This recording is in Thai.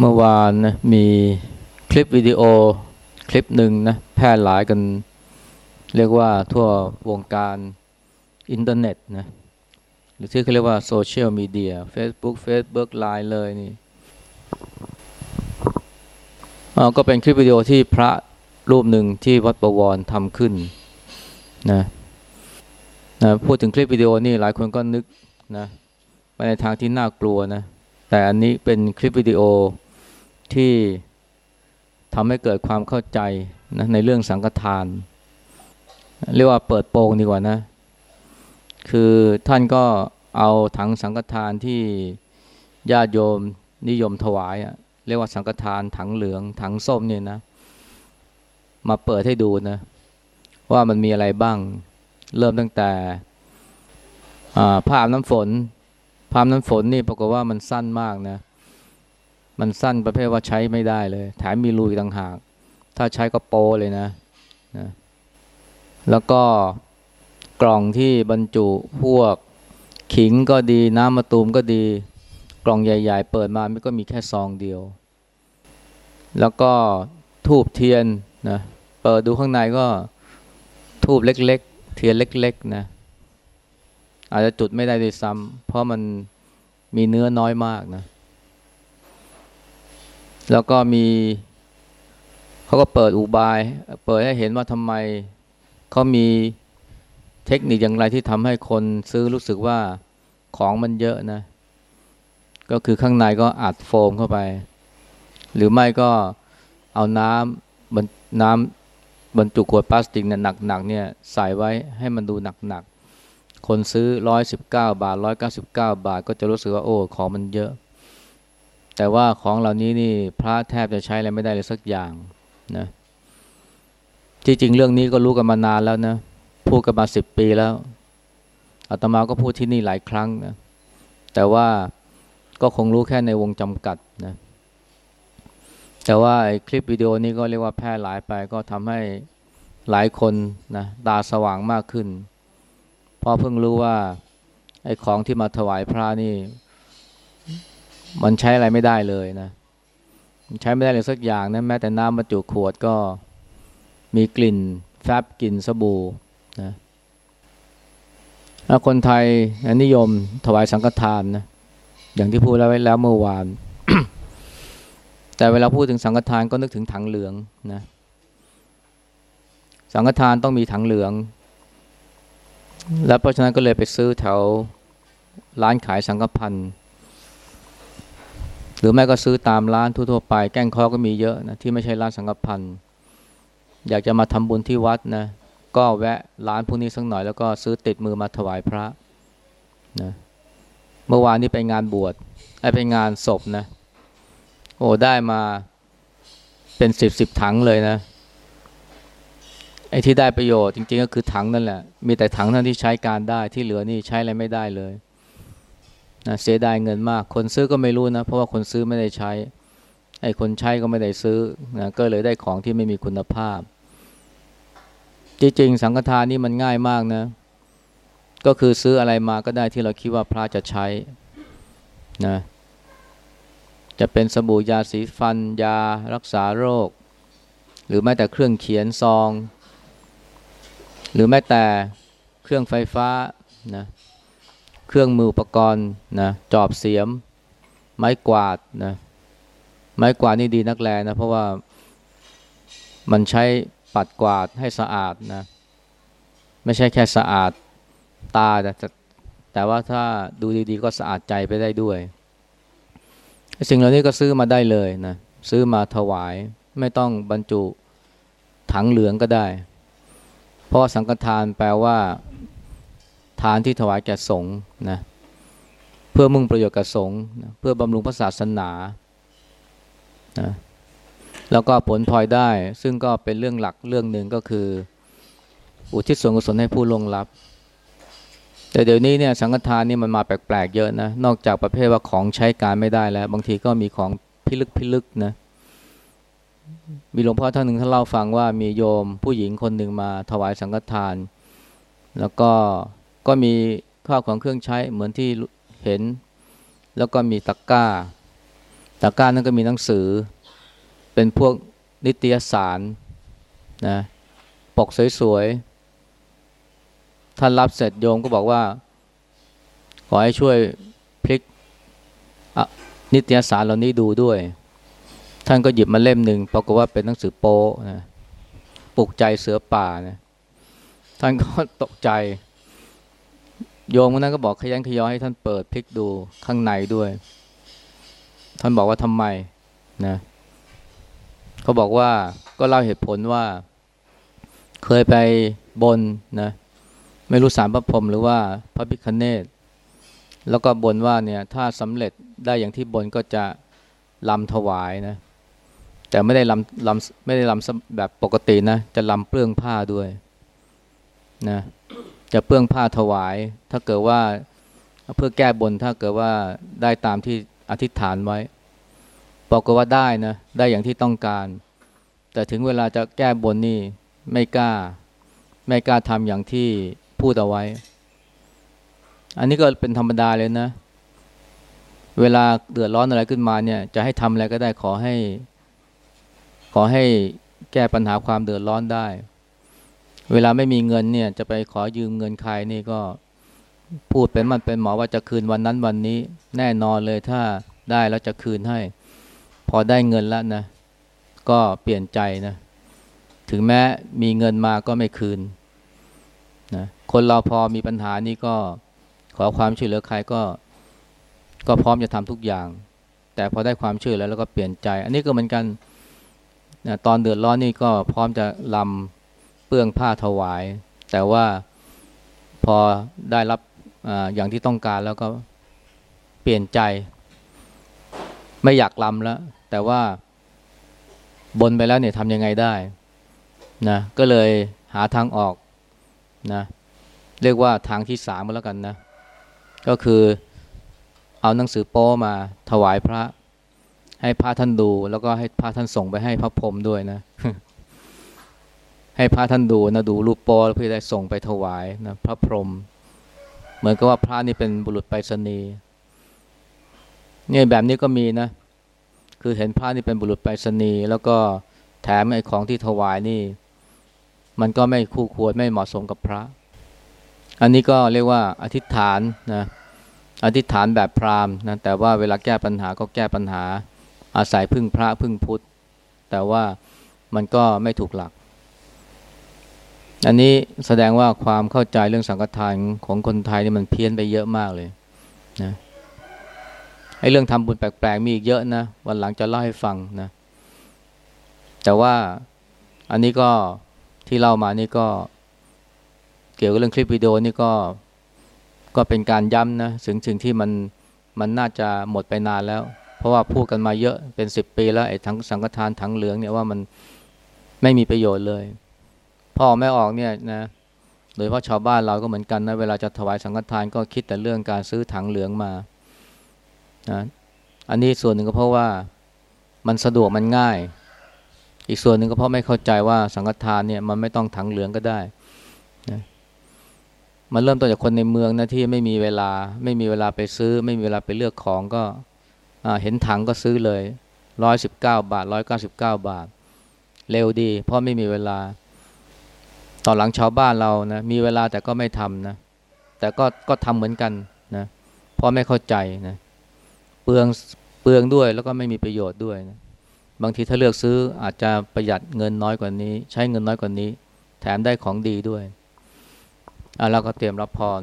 เมื่อวานนะมีคลิปวิดีโอคลิปหนึ่งนะแพร่หลายกัน เรียกว่าทั่ววงการอินเทอร์เน็ตนะหรือที่เขาเรียกว่าโซเชียลมีเดีย Facebook Facebook ไลน์เลยนี่ก็เป็นคลิปวิดีโอที่พระรูปหนึ่งที่วัดประวรทำขึ้นนะนะพูดถึงคลิปวิดีโอนี่หลายคนก็นึกนะไปในทางที่น่ากลัวนะ แต่อันนี้เป็นคลิปวิดีโอที่ทำให้เกิดความเข้าใจนะในเรื่องสังฆทาน เรียกว่าเปิดโปงดีกว่านะ คือท่านก็เอาถังสังฆทานที่ญาติโยมนิยมถวายอะเรียกว่าสังฆทานถังเหลือง ถังส้มเนี่ยนะ มาเปิดให้ดูนะ ว่ามันมีอะไรบ้าง เริ่มตั้งแต่ภาพน้ำฝน ภาพน้ำฝนนี่ปรากฏว่ามันสั้นมากนะ มันสั้นประเภทว่าใช้ไม่ได้เลย แถมมีรูอีกต่างหาก ถ้าใช้ก็โปเลยนะนะ แล้วก็กล่องที่บรรจุพวกขิงก็ดีน้ำมะตูมก็ดี กล่องใหญ่ ๆ เปิดมาไม่ก็มีแค่ซองเดียว แล้วก็ทูบเทียนนะ เปิดดูข้างในก็ทูบเล็ก ๆ เทียนเล็ก ๆ นะ อาจจะจุดไม่ได้ด้วยซ้ำเพราะมันมีเนื้อน้อยมากนะ แล้วก็มีเขาก็เปิดอุบาย เปิดให้เห็นว่าทำไมเขามีเทคนิคอย่างไรที่ทำให้คนซื้อรู้สึกว่าของมันเยอะนะ ก็คือข้างในก็อัดโฟมเข้าไป หรือไม่ก็เอาน้ำบรรน้ำบรรจุขวดพลาสติกเนี่ยหนักๆเนี่ยใส่ไว้ให้มันดูหนัก คนซื้อร้อยสิบเก้าบาทร้อยเก้าสิบเก้าบาท ก็จะรู้สึกว่าโอ้ของมันเยอะ แต่ว่าของเหล่านี้นี่พระแทบจะใช้อะไรไม่ได้เลยสักอย่างนะที่จริงเรื่องนี้ก็รู้กันมานานแล้วนะพูดกันมาสิบปีแล้วอาตมาก็พูดที่นี่หลายครั้งนะแต่ว่าก็คงรู้แค่ในวงจำกัดนะแต่ว่าคลิปวิดีโอนี้ก็เรียกว่าแพร่หลายไปก็ทำให้หลายคนนะตาสว่างมากขึ้น พอเพิ่งรู้ว่าไอ้ของที่มาถวายพระนี่ มันใช้อะไรไม่ได้เลยนะใช้ไม่ได้เลยสักอย่างนะแม้แต่น้ำบรรจุขวดก็มีกลิ่นแฟบกลิ่นสบู่นะคนไทยนิยมถวายสังฆทานนะอย่างที่พูดแล้วไว้แล้วเมื่อวาน แต่เวลาพูดถึงสังฆทานก็นึกถึงถังเหลืองนะสังฆทานต้องมีถังเหลือง แล้วเพราะฉะนั้นก็เลยไปซื้อแถวร้านขายสังฆพันธ์หรือไม่ก็ซื้อตามร้านทั่วๆไป แก้งคอก็มีเยอะนะที่ไม่ใช่ร้านสังฆพันธ์อยากจะมาทำบุญที่วัดนะก็แวะร้านพวกนี้สักหน่อยแล้วก็ซื้อติดมือมาถวายพระนะเมื่อวานนี้ไปงานบวชไอ้ไปงานศพนะ โอ้ได้มาเป็นสิบสิบถังเลยนะ ไอ้ที่ได้ประโยชน์จริงๆก็คือถังนั่นแหละ มีแต่ถังนั้นที่ใช้การได้ที่เหลือนี่ใช้อะไรไม่ได้เลยนะเสียดายเงินมาก คนซื้อก็ไม่รู้นะ เพราะว่าคนซื้อไม่ได้ใช้ ไอ้คนใช้ก็ไม่ได้ซื้อนะก็เลยได้ของที่ไม่มีคุณภาพ จริงๆ สังฆทานนี่มันง่ายมากนะ ก็คือซื้ออะไรมาก็ได้ที่เราคิดว่าพระจะใช้นะจะเป็นสบู่ยาสีฟันยารักษาโรค หรือแม้แต่เครื่องเขียนซอง หรือแม้แต่เครื่องไฟฟ้านะเครื่องมืออุปกรณ์นะจอบเสียม ไม้กวาดนะไม้กวาดนี่ดีนักแลนะเพราะว่ามันใช้ปัดกวาดให้สะอาดนะไม่ใช่แค่สะอาดตาแต่แต่ว่าถ้าดูดีๆ ก็สะอาดใจไปได้ด้วย สิ่งเหล่านี้ก็ซื้อมาได้เลยนะซื้อมาถวายไม่ต้องบรรจุถังเหลืองก็ได้ เพราะสังฆทานแปลว่า ทานที่ถวายแก่สงฆ์นะเพื่อมุ่งประโยชน์แกับสงฆ์เพื่อบำรุงพระศาสนานะแล้วก็ผลพลอยได้ ซึ่งก็เป็นเรื่องหลักเรื่องหนึ่งก็คือ อุทิศส่วนกุศลให้ผู้ลงรับ แต่เดี๋ยวนี้เนี่ยสังฆทานนี่มันมาแปลกๆเยอะนะ นอกจากประเภทว่าของใช้การไม่ได้แล้ว บางทีก็มีของพิลึกพิลึกนะ มีหลวงพ่อท่านหนึ่งท่านเล่าฟังว่ามีโยมผู้หญิงคนหนึ่งมาถวายสังฆทาน แล้วก็ก็มีข้าวของเครื่องใช้เหมือนที่เห็น แล้วก็มีตะกก้าตะกร้านั้นก็มีหนังสือ เป็นพวกนิตยสารนะปกสวยๆท่านรับเสร็จโยมก็บอกว่า ขอให้ช่วยพลิกนิตยสารเหล่านี้ดูด้วย ท่านก็หยิบมาเล่มหนึ่งปรากฏว่าเป็นหนังสือโป๊นะปลุกใจเสือป่านะท่านก็ตกใจ โยมคนนั้นก็บอกขยันขยอให้ท่านเปิดพลิกดูข้างในด้วย ท่านบอกว่าทำไมนะเขาบอกว่าก็เล่าเหตุผลว่า เคยไปบนนะไม่รู้สารพระพรหมหรือว่าพระพิคเนตแล้วก็บนว่าเนี่ยถ้าสำเร็จได้อย่างที่บนก็จะลำถวายนะ แต่ไม่ได้ลำลำไม่ได้ลำแบบปกตินะ จะลำเปลื้องผ้าด้วยนะจะเปลื้องผ้าถวาย ถ้าเกิดว่าเพื่อแก้บนถ้าเกิดว่าได้ตามที่อธิษฐานไว้บอกว่าได้นะได้อย่างที่ต้องการ แต่ถึงเวลาจะแก้บนนี่ไม่กล้า ไม่กล้าทำอย่างที่พูดเอาไว้ อันนี้ก็เป็นธรรมดาเลยนะ เวลาเดือดร้อนอะไรขึ้นมาเนี่ย จะให้ทำอะไรก็ได้ขอให้ อให้แก้ปัญหาความเดือดร้อนได้ เวลาไม่มีเงินเนี่ยจะไปขอยืมเงินใครนี่ก็พูดเป็นมันเป็นหมอว่าจะคืนวันนั้นวันนี้ แน่นอนเลยถ้าได้แล้วจะคืนให้ พอได้เงินแล้วนะ ก็เปลี่ยนใจนะ ถึงแม้มีเงินมาก็ไม่คืนนะคนเราพอมีปัญหานี่ก็ขอความช่วยเหลือใครก็ ก็พร้อมจะทำทุกอย่าง แต่พอได้ความช่วยแล้วแล้วก็เปลี่ยนใจ อันนี้ก็เหมือนกัน นะตอนเดือดร้อนนี่ก็พร้อมจะลำเปื้องผ้าถวาย แต่ว่าพอได้รับออย่างที่ต้องการแล้วก็เปลี่ยนใจ ไม่อยากลำแล้ว แต่ว่าบนไปแล้วเนี่ยทำยังไงได้นะก็เลยหาทางออกนะเรียกว่าทางที่สามก็แล้วกันนะ ก็คือเอาหนังสือโป้มาถวายพระ ให้พระท่านดู แล้วก็ให้พระท่านส่งไปให้พระพรหมด้วยนะ ให้พระท่านดูนะดูรูปป้แล้วเพื่อได้ส่งไปถวายนะพระพรหมเหมือนกับว่าพระนี่เป็นบุรุษไปรษณีย์เนี่ยแบบนี้ก็มีนะ คือเห็นพระนี่เป็นบุรุษไปรษณีย์แล้วก็แถมไอ้ของที่ถวายนี่ มันก็ไม่คู่ควรไม่เหมาะสมกับพระ อันนี้ก็เรียกว่าอธิษฐานนะอธิษฐานแบบพราหมณ์นะแต่ว่าเวลาแก้ปัญหาก็แก้ปัญหา อาศัยพึ่งพระพึ่งพุทธ แต่ว่ามันก็ไม่ถูกหลัก อันนี้แสดงว่าความเข้าใจเรื่องสังฆทานของคนไทยนี่มันเพี้ยนไปเยอะมากเลยนะไอ้เรื่องทำบุญแปลกๆมีอีกเยอะนะ วันหลังจะเล่าให้ฟังนะ แต่ว่าอันนี้ก็ที่เล่ามานี่ก็เกี่ยวกับเรื่องคลิปวิดีโอนี่ก็ก็เป็นการย้ำนะถึงถึงที่มันมันน่าจะหมดไปนานแล้ว เพราะว่าพูดกันมาเยอะเป็นสิบปีแล้วไอ้ทั้งสังฆทานทั้งเหลืองเนี่ยว่ามันไม่มีประโยชน์เลย พ่อแม่ออกเนี่ยนะโดยเฉพาะชาวบ้านเราก็เหมือนกันนะเวลาจะถวายสังฆทานก็คิดแต่เรื่องการซื้อถังเหลืองมานะอันนี้ส่วนหนึ่งก็เพราะว่ามันสะดวกมันง่าย อีกส่วนหนึ่งก็เพราะไม่เข้าใจว่าสังฆทานเนี่ยมันไม่ต้องถังเหลืองก็ได้นะมันเริ่มต้นจากคนในเมืองนะที่ไม่มีเวลา ไม่มีเวลาไปซื้อ ไม่มีเวลาไปเลือกของก็ เห็นถังก็ซื้อเลยร้อยสิบเก้าบาทร้อยเก้าสิบเก้าบาท เร็วดี เพราะไม่มีเวลา ตอนหลังชาวบ้านเรานะมีเวลาแต่ก็ไม่ทำนะ แต่ก็ก็ทำเหมือนกันนะเพราะไม่เข้าใจนะเปลืองเปลืองด้วยแล้วก็ไม่มีประโยชน์ด้วยนะบางทีถ้าเลือกซื้ออาจจะประหยัดเงินน้อยกว่านี้ ใช้เงินน้อยกว่านี้ แถมได้ของดีด้วยอะเราก็เตรียมรับพร